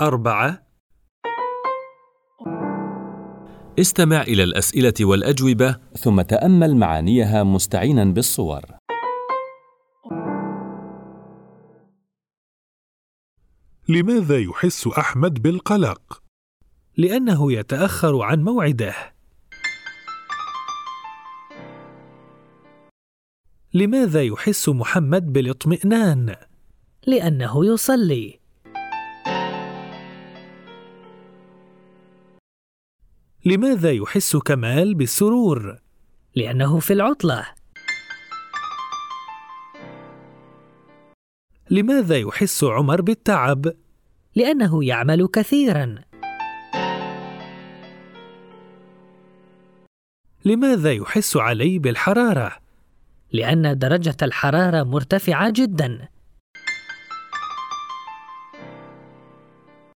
أربعة استمع إلى الأسئلة والأجوبة ثم تأمل معانيها مستعينا بالصور. لماذا يحس أحمد بالقلق؟ لأنه يتأخر عن موعده لماذا يحس محمد بالاطمئنان؟ لأنه يصلي لماذا يحس كمال بالسرور؟ لأنه في العطلة لماذا يحس عمر بالتعب؟ لأنه يعمل كثيرا لماذا يحس علي بالحرارة؟ لأن درجة الحرارة مرتفعة جدا